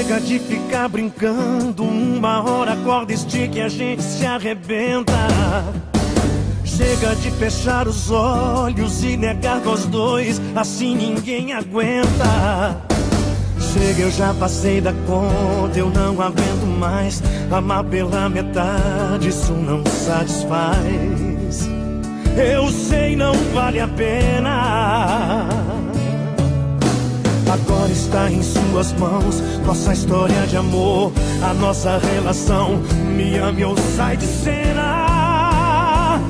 Chega de ficar brincando, uma hora acorda, estica e a gente se arrebenta. Chega de fechar os olhos e negar nós dois, assim ninguém aguenta. Chega, eu já passei da conta, eu não aguento mais. Amar pela metade, isso não satisfaz. Eu sei, não vale a pena. Agora está em suas mãos nossa história de amor, a nossa relação. Me ame ou sai de cena.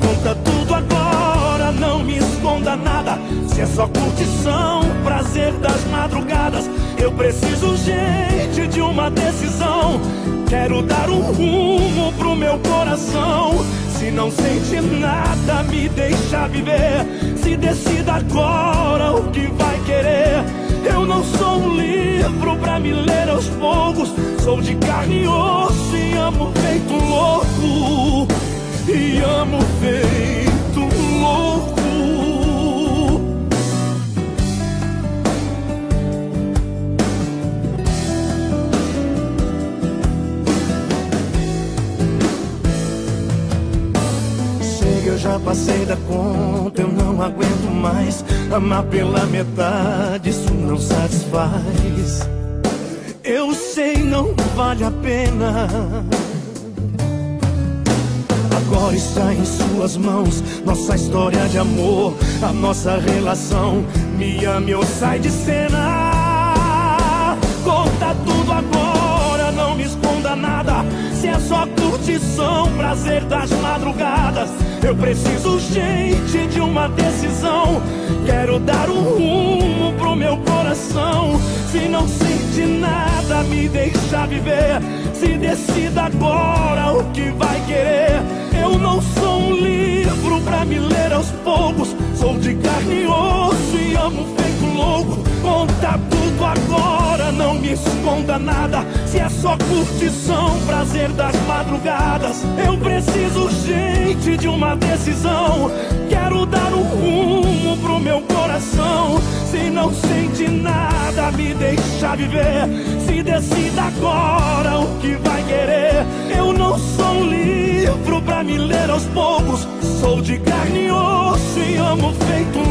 Conta tudo agora, não me esconda nada. Se é só curtição, prazer das madrugadas. Eu preciso, gente, de uma decisão. Quero dar um rumo pro meu coração. Se não sente nada, me deixa viver. Se decida agora o que poucos. Sou de carne e osso e amo feito louco. E amo feito louco. Chega, eu já passei da conta, eu não aguento mais. Amar pela metade, isso não satisfaz. Sei, não vale a pena. Agora está em suas mãos nossa história de amor, a nossa relação. Me ame ou sai de cena. Conta tudo agora, não me esconda nada. Se é só curtição, prazer das madrugadas. Eu preciso, gente, de uma decisão. Quero dar um rumo pro meu coração. Se não sente nada, me deixa viver. Se decida agora o que vai querer. Eu não sou um livro pra me ler aos poucos. Sou de carne e osso e amo feito louco. Conta tudo agora, não me esconda nada. Se é só curtição, prazer das madrugadas. Eu preciso, gente, de uma decisão. Quero dar um rumo pro meu coração. Se não sente nada, me deixa viver. Se decida agora o que vai querer. Eu não sou um livro pra me ler aos poucos. Sou de carne e osso e amo feito